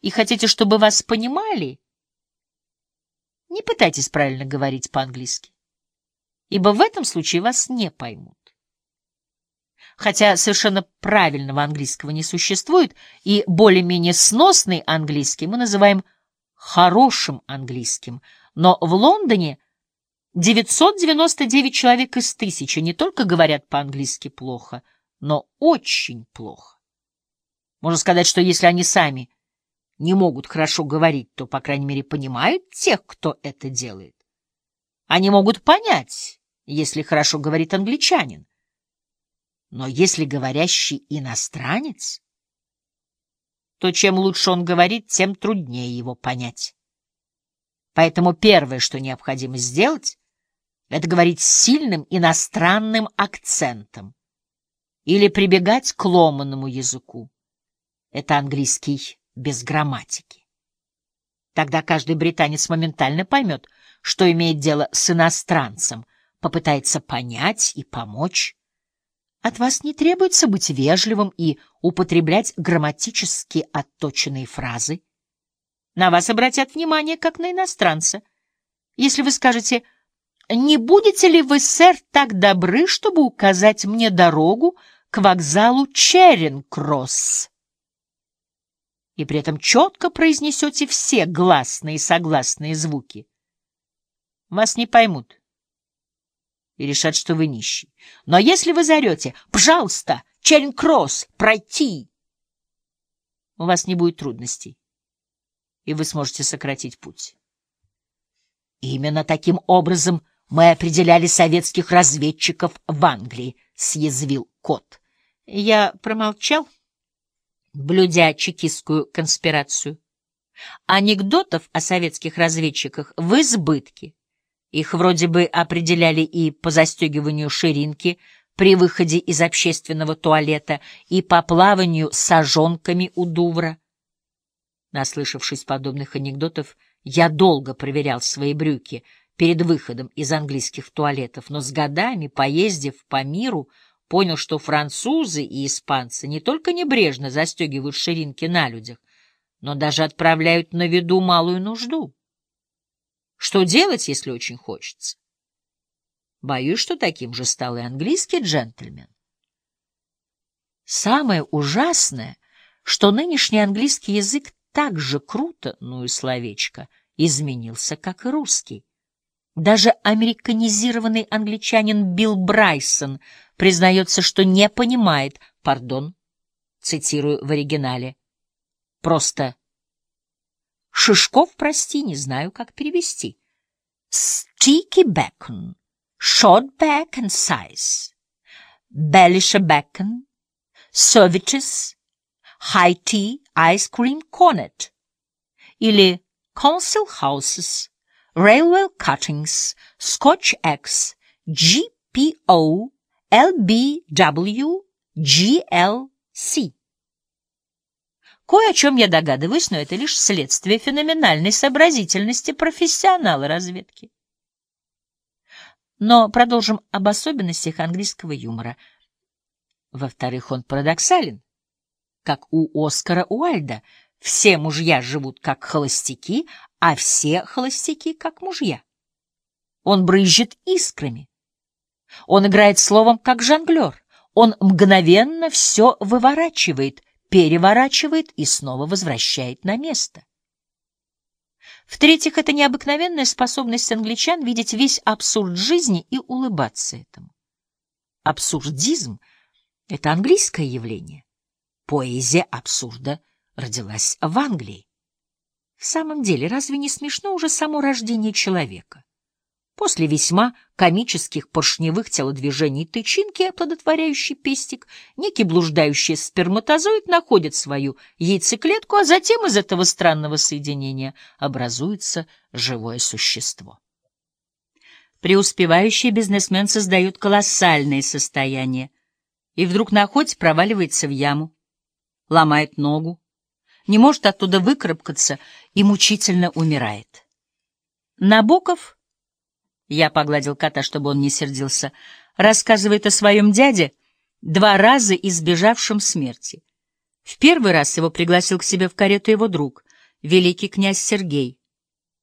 и хотите, чтобы вас понимали, не пытайтесь правильно говорить по-английски, ибо в этом случае вас не поймут. Хотя совершенно правильного английского не существует, и более-менее сносный английский мы называем хорошим английским, но в Лондоне 999 человек из тысячи не только говорят по-английски плохо, но очень плохо. Можно сказать, что если они сами не могут хорошо говорить, то, по крайней мере, понимают тех, кто это делает. Они могут понять, если хорошо говорит англичанин. Но если говорящий иностранец, то чем лучше он говорит, тем труднее его понять. Поэтому первое, что необходимо сделать, это говорить с сильным иностранным акцентом или прибегать к ломаному языку. Это английский без грамматики. Тогда каждый британец моментально поймет, что имеет дело с иностранцем, попытается понять и помочь. От вас не требуется быть вежливым и употреблять грамматически отточенные фразы. На вас обратят внимание, как на иностранца. Если вы скажете «Не будете ли вы, сэр, так добры, чтобы указать мне дорогу к вокзалу Черинг-Кросс?» И при этом четко произнесете все гласные и согласные звуки, вас не поймут и решат, что вы нищий. Но если вы зарете «Пожалуйста, Черинг-Кросс, пройти!» у вас не будет трудностей, и вы сможете сократить путь. Именно таким образом мы определяли советских разведчиков в Англии, — съязвил кот. Я промолчал, — блюдя чекистскую конспирацию. Анекдотов о советских разведчиках в избытке. Их вроде бы определяли и по застегиванию ширинки при выходе из общественного туалета, и по плаванию с сажонками у Дувра. Наслышавшись подобных анекдотов, я долго проверял свои брюки перед выходом из английских туалетов, но с годами, поездив по миру, понял, что французы и испанцы не только небрежно застегивают ширинки на людях, но даже отправляют на виду малую нужду. Что делать, если очень хочется? Боюсь, что таким же стал и английский джентльмен. Самое ужасное, что нынешний английский язык так же круто, ну и словечко, изменился, как и русский. Даже американизированный англичанин Билл Брайсон признается, что не понимает, пардон, цитирую в оригинале, просто «Шишков, прости, не знаю, как перевести». «Sticky bacon, short back and size, bellische bacon, services, high tea, ice cream cornet» или «council houses, railway cuttings, Scotch eggs, GPO, LBW, GLC. Кое о чем я догадываюсь, но это лишь следствие феноменальной сообразительности профессионала разведки. Но продолжим об особенностях английского юмора. Во-вторых, он парадоксален, как у Оскара Уальда. Все мужья живут как холостяки, а все холостяки как мужья. Он брызжет искрами. Он играет словом как жонглер. Он мгновенно все выворачивает, переворачивает и снова возвращает на место. В-третьих, это необыкновенная способность англичан видеть весь абсурд жизни и улыбаться этому. Абсурдизм — это английское явление. Поэзия абсурда родилась в Англии. В самом деле, разве не смешно уже само рождение человека? После весьма комических поршневых телодвижений тычинки, оплодотворяющий пестик, некий блуждающий сперматозоид находит свою яйцеклетку, а затем из этого странного соединения образуется живое существо. Преуспевающий бизнесмен создает колоссальные состояния и вдруг на охоте проваливается в яму, ломает ногу, не может оттуда выкарабкаться и мучительно умирает. Набоков, я погладил кота, чтобы он не сердился, рассказывает о своем дяде, два раза избежавшем смерти. В первый раз его пригласил к себе в карету его друг — великий князь Сергей,